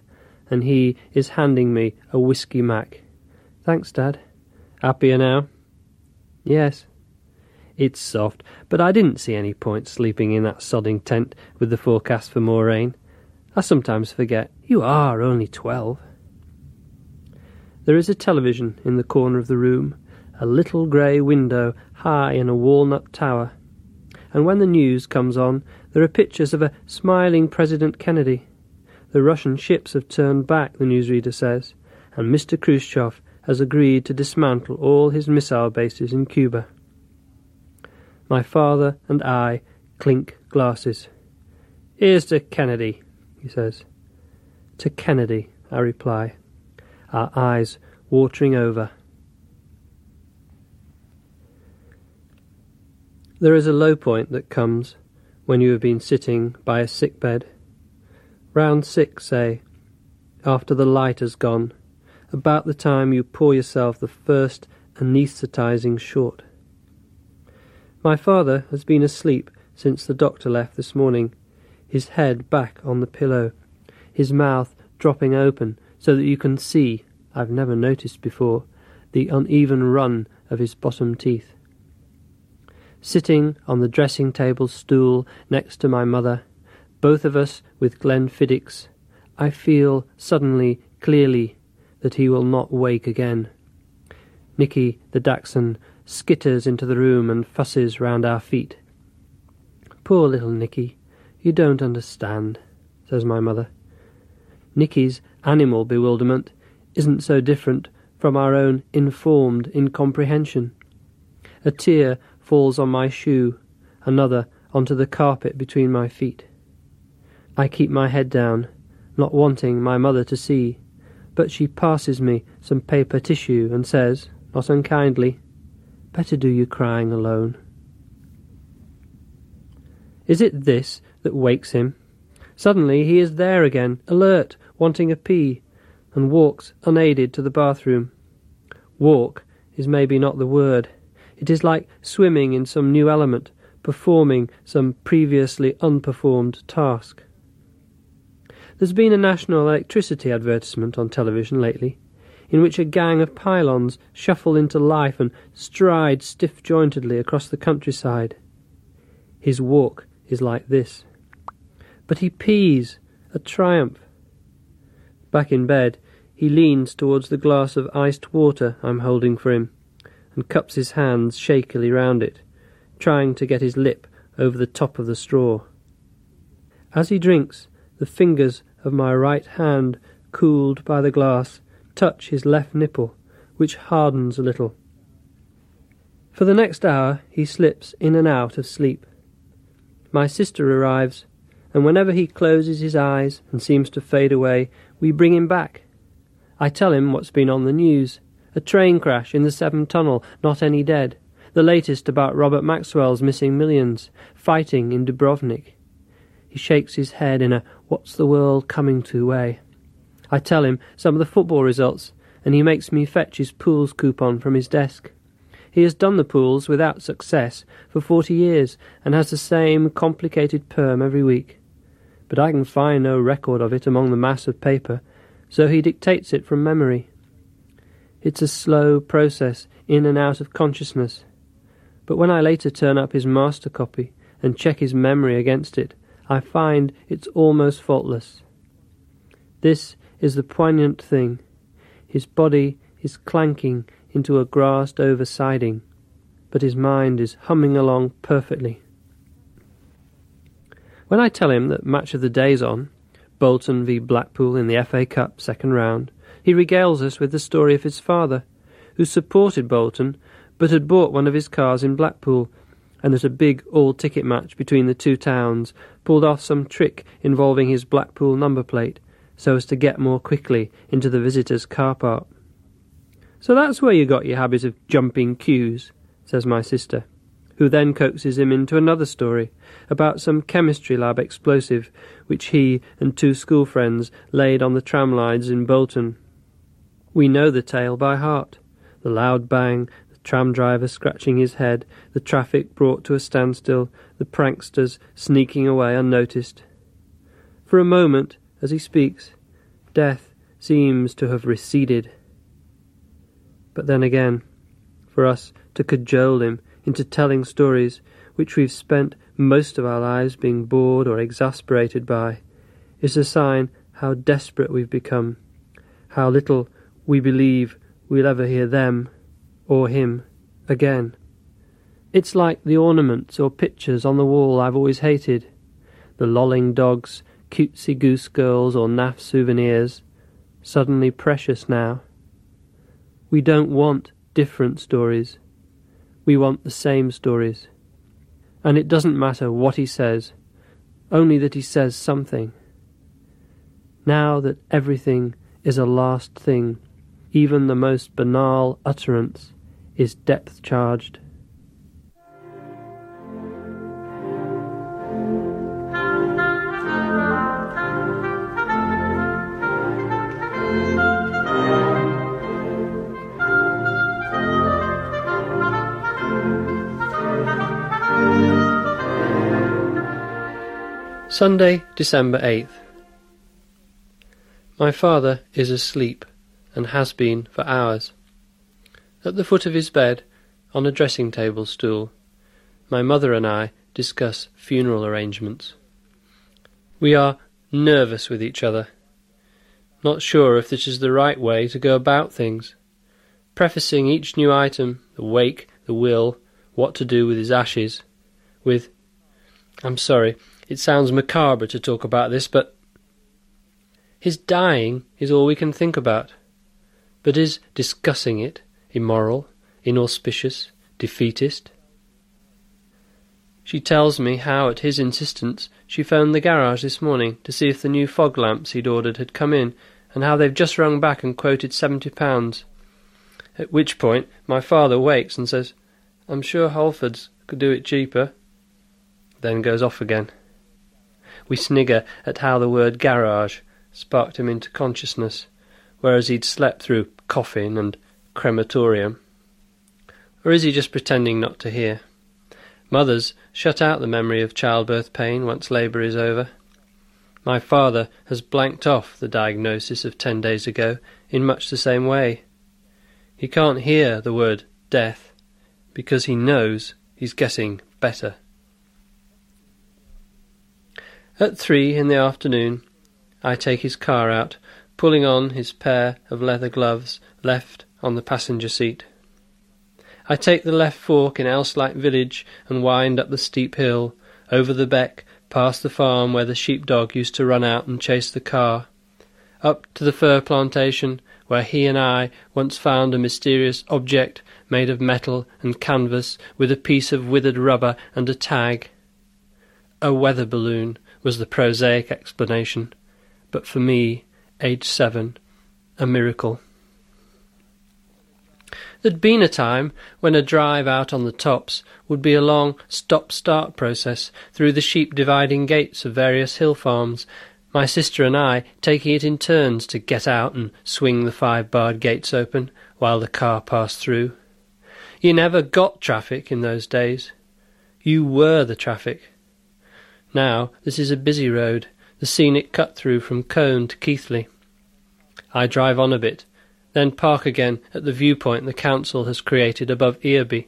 and he is handing me a whisky mac. Thanks, Dad. Happier now? Yes. It's soft, but I didn't see any point sleeping in that sodding tent with the forecast for more rain. I sometimes forget you are only twelve. There is a television in the corner of the room, a little grey window high in a walnut tower, and when the news comes on, there are pictures of a smiling President Kennedy. The Russian ships have turned back, the newsreader says, and Mr. Khrushchev has agreed to dismantle all his missile bases in Cuba. My father and I clink glasses. Here's to Kennedy, he says. To Kennedy, I reply, our eyes watering over. There is a low point that comes when you have been sitting by a sick bed. Round six, say, after the light has gone, about the time you pour yourself the first anaesthetizing short. My father has been asleep since the doctor left this morning, his head back on the pillow, his mouth dropping open so that you can see, I've never noticed before, the uneven run of his bottom teeth. Sitting on the dressing table stool next to my mother, both of us with Glenfiddich, I feel suddenly, clearly, that he will not wake again. Nicky, the dachshund, skitters into the room and fusses round our feet. Poor little Nicky, you don't understand, says my mother. Nicky's animal bewilderment isn't so different from our own informed incomprehension. A tear falls on my shoe, another onto the carpet between my feet. I keep my head down, not wanting my mother to see, but she passes me some paper tissue and says, not unkindly, Better do you crying alone. Is it this that wakes him? Suddenly he is there again, alert, wanting a pee, and walks unaided to the bathroom. Walk is maybe not the word. It is like swimming in some new element, performing some previously unperformed task. There's been a national electricity advertisement on television lately in which a gang of pylons shuffle into life and stride stiff jointedly across the countryside. His walk is like this. But he pees, a triumph. Back in bed, he leans towards the glass of iced water I'm holding for him, and cups his hands shakily round it, trying to get his lip over the top of the straw. As he drinks, the fingers of my right hand, cooled by the glass, touch his left nipple, which hardens a little. For the next hour he slips in and out of sleep. My sister arrives, and whenever he closes his eyes and seems to fade away, we bring him back. I tell him what's been on the news a train crash in the Severn Tunnel, not any dead. The latest about Robert Maxwell's missing millions, fighting in Dubrovnik. He shakes his head in a what's the world coming to way. I tell him some of the football results, and he makes me fetch his pools coupon from his desk. He has done the pools without success for forty years, and has the same complicated perm every week. But I can find no record of it among the mass of paper, so he dictates it from memory. It's a slow process in and out of consciousness, but when I later turn up his master copy and check his memory against it, I find it's almost faultless. This is the poignant thing. His body is clanking into a grassed over siding, but his mind is humming along perfectly. When I tell him that match of the day's on, Bolton v Blackpool in the FA Cup second round, he regales us with the story of his father, who supported Bolton but had bought one of his cars in Blackpool, and at a big all ticket match between the two towns pulled off some trick involving his Blackpool number plate so as to get more quickly into the visitors' car park. So that's where you got your habit of jumping queues, says my sister, who then coaxes him into another story about some chemistry lab explosive which he and two school friends laid on the tram lines in Bolton. We know the tale by heart the loud bang, the tram driver scratching his head, the traffic brought to a standstill, the pranksters sneaking away unnoticed. For a moment, as he speaks, death seems to have receded. But then again, for us to cajole him into telling stories which we've spent most of our lives being bored or exasperated by is a sign how desperate we've become, how little we believe we'll ever hear them or him again. It's like the ornaments or pictures on the wall I've always hated the lolling dogs cutesy goose girls or naff souvenirs, suddenly precious now. We don't want different stories. We want the same stories. And it doesn't matter what he says, only that he says something. Now that everything is a last thing, even the most banal utterance is depth charged. Sunday, December 8th. My father is asleep, and has been for hours. At the foot of his bed, on a dressing table stool, my mother and I discuss funeral arrangements. We are nervous with each other, not sure if this is the right way to go about things, prefacing each new item, the wake, the will, what to do with his ashes, with, I'm sorry, it sounds macabre to talk about this, but his dying is all we can think about. But is discussing it immoral, inauspicious, defeatist? She tells me how, at his insistence, she phoned the garage this morning to see if the new fog lamps he'd ordered had come in, and how they've just rung back and quoted seventy pounds. At which point my father wakes and says, I'm sure Holford's could do it cheaper. Then goes off again. We snigger at how the word garage sparked him into consciousness, whereas he'd slept through coffin and crematorium. Or is he just pretending not to hear? Mothers shut out the memory of childbirth pain once labour is over. My father has blanked off the diagnosis of ten days ago in much the same way. He can't hear the word death because he knows he's getting better. At three in the afternoon, I take his car out, pulling on his pair of leather gloves left on the passenger seat. I take the left fork in Elslack village and wind up the steep hill, over the beck, past the farm where the sheepdog used to run out and chase the car, up to the fir plantation where he and I once found a mysterious object made of metal and canvas with a piece of withered rubber and a tag. A weather balloon was the prosaic explanation, but for me, age seven, a miracle. There'd been a time when a drive out on the tops would be a long stop-start process through the sheep dividing gates of various hill farms, my sister and I taking it in turns to get out and swing the five-barred gates open while the car passed through. You never got traffic in those days. You were the traffic. Now this is a busy road, the scenic cut through from Colne to Keighley. I drive on a bit, then park again at the viewpoint the council has created above Earby,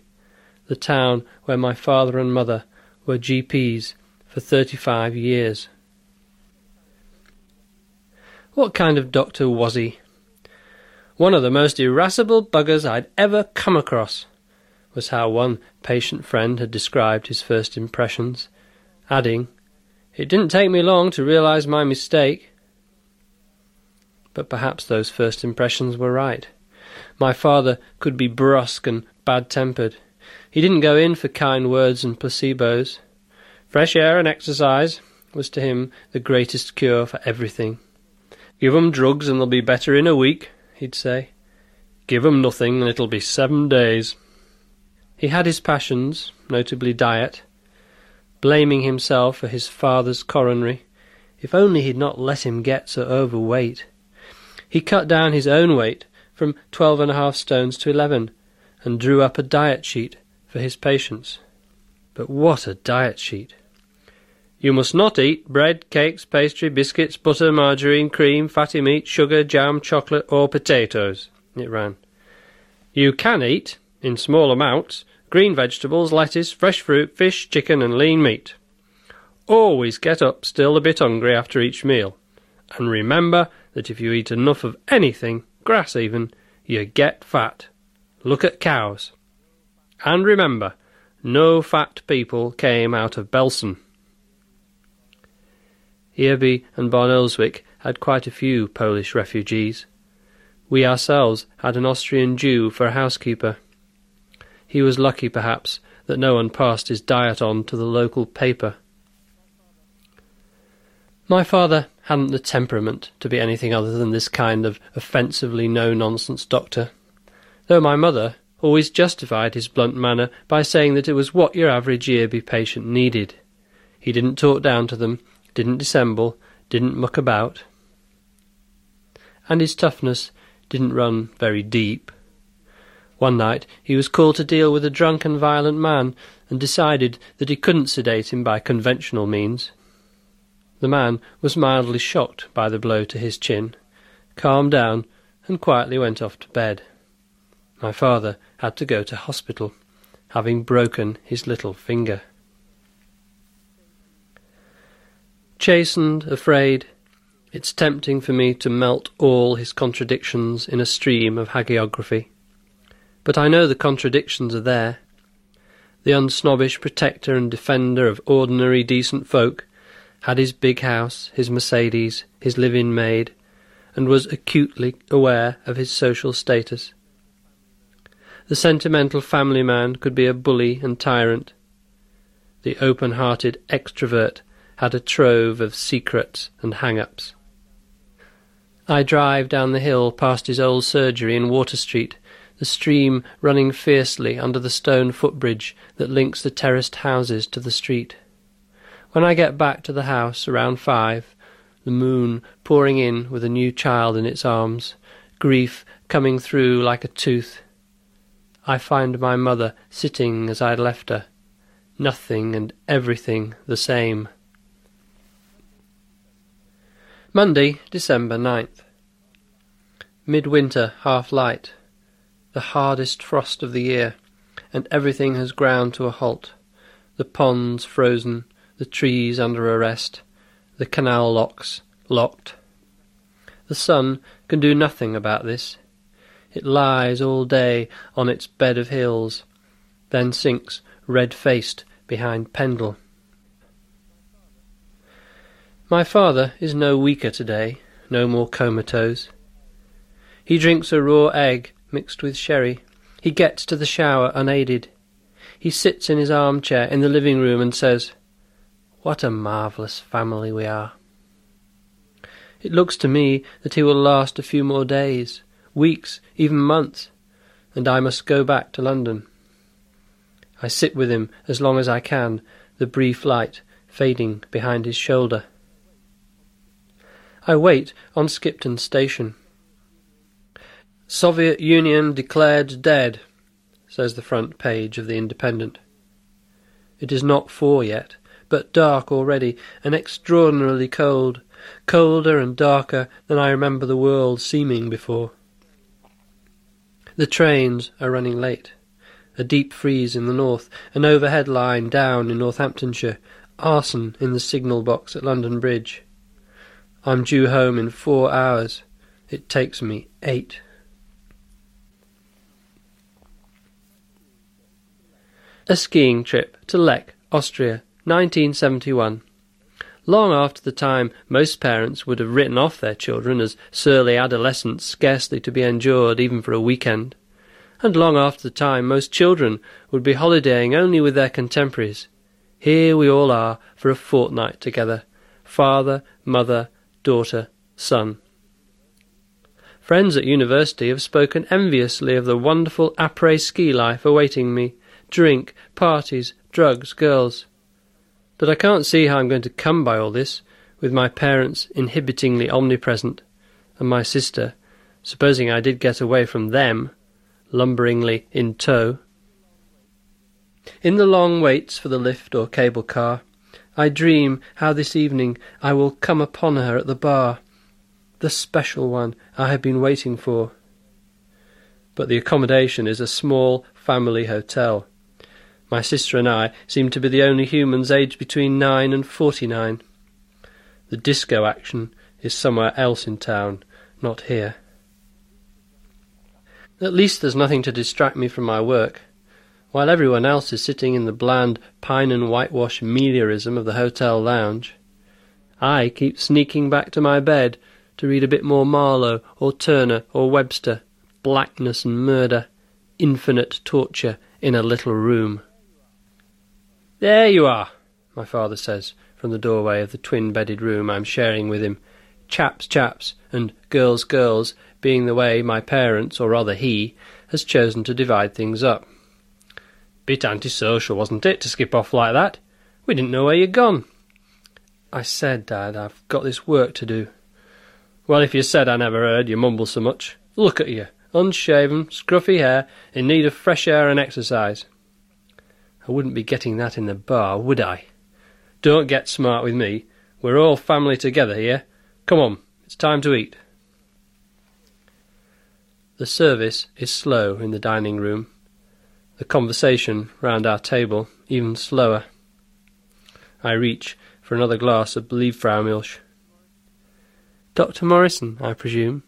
the town where my father and mother were GPs for thirty-five years. What kind of doctor was he? One of the most irascible buggers I'd ever come across, was how one patient friend had described his first impressions, adding, it didn't take me long to realize my mistake. But perhaps those first impressions were right. My father could be brusque and bad-tempered. He didn't go in for kind words and placebos. Fresh air and exercise was to him the greatest cure for everything. Give 'em drugs and they'll be better in a week, he'd say. Give 'em nothing and it'll be seven days. He had his passions, notably diet, blaming himself for his father's coronary. If only he'd not let him get so overweight. He cut down his own weight from twelve and a half stones to eleven, and drew up a diet sheet for his patients. But what a diet sheet! You must not eat bread, cakes, pastry, biscuits, butter, margarine, cream, fatty meat, sugar, jam, chocolate, or potatoes, it ran. You can eat, in small amounts, green vegetables, lettuce, fresh fruit, fish, chicken, and lean meat. Always get up still a bit hungry after each meal, and remember that if you eat enough of anything, grass even, you get fat. Look at cows. And remember, no fat people came out of Belsen. Earby and Barnoldswick had quite a few Polish refugees. We ourselves had an Austrian Jew for a housekeeper. He was lucky, perhaps, that no one passed his diet on to the local paper. My father hadn't the temperament to be anything other than this kind of offensively no-nonsense doctor, though my mother always justified his blunt manner by saying that it was what your average Earby patient needed. He didn't talk down to them, didn't dissemble, didn't muck about. And his toughness didn't run very deep. One night he was called to deal with a drunken, violent man, and decided that he couldn't sedate him by conventional means. The man was mildly shocked by the blow to his chin, calmed down, and quietly went off to bed. My father had to go to hospital, having broken his little finger. Chastened, afraid, it's tempting for me to melt all his contradictions in a stream of hagiography. But I know the contradictions are there. The unsnobbish protector and defender of ordinary decent folk had his big house, his Mercedes, his live-in maid, and was acutely aware of his social status. The sentimental family man could be a bully and tyrant. The open-hearted extrovert had a trove of secrets and hang-ups. I drive down the hill past his old surgery in Water Street, the stream running fiercely under the stone footbridge that links the terraced houses to the street. When I get back to the house around five, the moon pouring in with a new child in its arms, grief coming through like a tooth, I find my mother sitting as I left her, nothing and everything the same. Monday, December 9th. Midwinter, half light. The hardest frost of the year, and everything has ground to a halt. The ponds frozen, the trees under arrest, the canal locks locked. The sun can do nothing about this. It lies all day on its bed of hills, then sinks red-faced behind Pendle. My father is no weaker today, no more comatose. He drinks a raw egg mixed with sherry. He gets to the shower unaided. He sits in his armchair in the living room and says, What a marvellous family we are. It looks to me that he will last a few more days, weeks, even months, and I must go back to London. I sit with him as long as I can, the brief light fading behind his shoulder. I wait on Skipton Station. Soviet Union declared dead, says the front page of the Independent. It is not four yet, but dark already, and extraordinarily cold, colder and darker than I remember the world seeming before. The trains are running late. A deep freeze in the north, an overhead line down in Northamptonshire, arson in the signal box at London Bridge. I'm due home in four hours. It takes me eight. A skiing trip to Lech, Austria, 1971. Long after the time most parents would have written off their children as surly adolescents scarcely to be endured even for a weekend, and long after the time most children would be holidaying only with their contemporaries, here we all are for a fortnight together, father, mother, daughter, son. Friends at university have spoken enviously of the wonderful après ski life awaiting me drink, parties, drugs, girls. But I can't see how I'm going to come by all this, with my parents inhibitingly omnipresent, and my sister, supposing I did get away from them, lumberingly in tow. In the long waits for the lift or cable car, I dream how this evening I will come upon her at the bar, the special one I have been waiting for. But the accommodation is a small family hotel. My sister and I seem to be the only humans aged between nine and forty-nine. The disco action is somewhere else in town, not here. At least there's nothing to distract me from my work while everyone else is sitting in the bland pine and whitewash meliorism of the hotel lounge. I keep sneaking back to my bed to read a bit more Marlowe or Tourneur or Webster. Blackness and murder, infinite torture in a little room. There you are, my father says from the doorway of the twin-bedded room I'm sharing with him. Chaps, chaps, and girls, girls, being the way my parents, or rather he, has chosen to divide things up. Bit antisocial, wasn't it, to skip off like that? We didn't know where you'd gone. I said, Dad, I've got this work to do. Well, if you said I never heard you mumble so much. Look at you, unshaven, scruffy hair, in need of fresh air and exercise. I wouldn't be getting that in the bar, would I? Don't get smart with me. We're all family together here. Come on, it's time to eat. The service is slow in the dining room. The conversation round our table even slower. I reach for another glass of Milch. Dr. Morrison, I presume.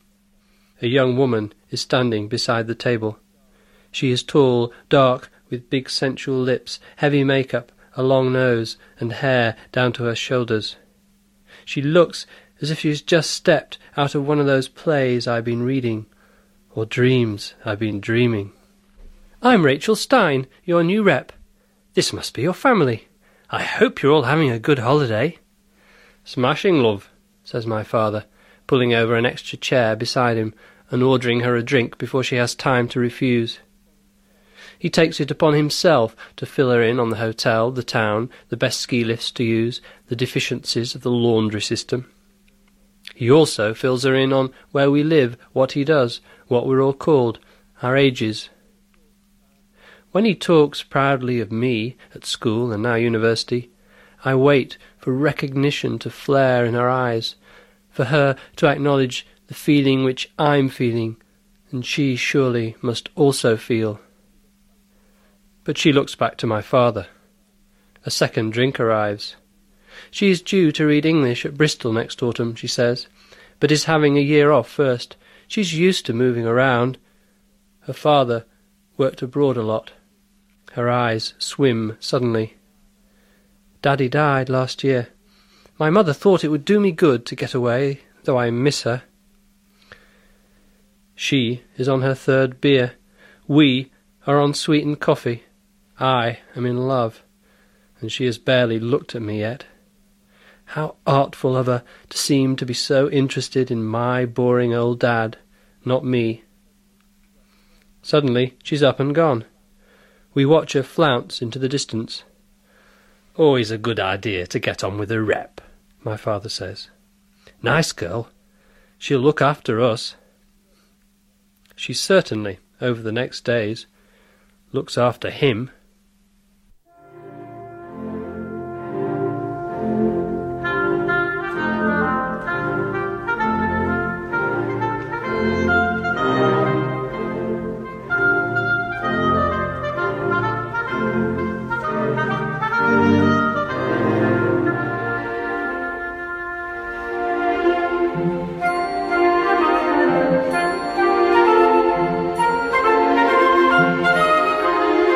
A young woman is standing beside the table. She is tall, dark, with big sensual lips, heavy makeup, a long nose, and hair down to her shoulders. She looks as if she's just stepped out of one of those plays I've been reading, or dreams I've been dreaming. I'm Rachel Stein, your new rep. This must be your family. I hope you're all having a good holiday. Smashing, love, says my father, pulling over an extra chair beside him and ordering her a drink before she has time to refuse. He takes it upon himself to fill her in on the hotel, the town, the best ski lifts to use, the deficiencies of the laundry system. He also fills her in on where we live, what he does, what we're all called, our ages. When he talks proudly of me at school and now university, I wait for recognition to flare in her eyes, for her to acknowledge the feeling which I'm feeling, and she surely must also feel. But she looks back to my father. A second drink arrives. She is due to read English at Bristol next autumn, she says, but is having a year off first. She's used to moving around. Her father worked abroad a lot. Her eyes swim suddenly. Daddy died last year. My mother thought it would do me good to get away, though I miss her. She is on her third beer. We are on sweetened coffee. I am in love, and she has barely looked at me yet. How artful of her to seem to be so interested in my boring old dad, not me. Suddenly she's up and gone. We watch her flounce into the distance. Always a good idea to get on with a rep, my father says. Nice girl. She'll look after us. She certainly, over the next days, looks after him.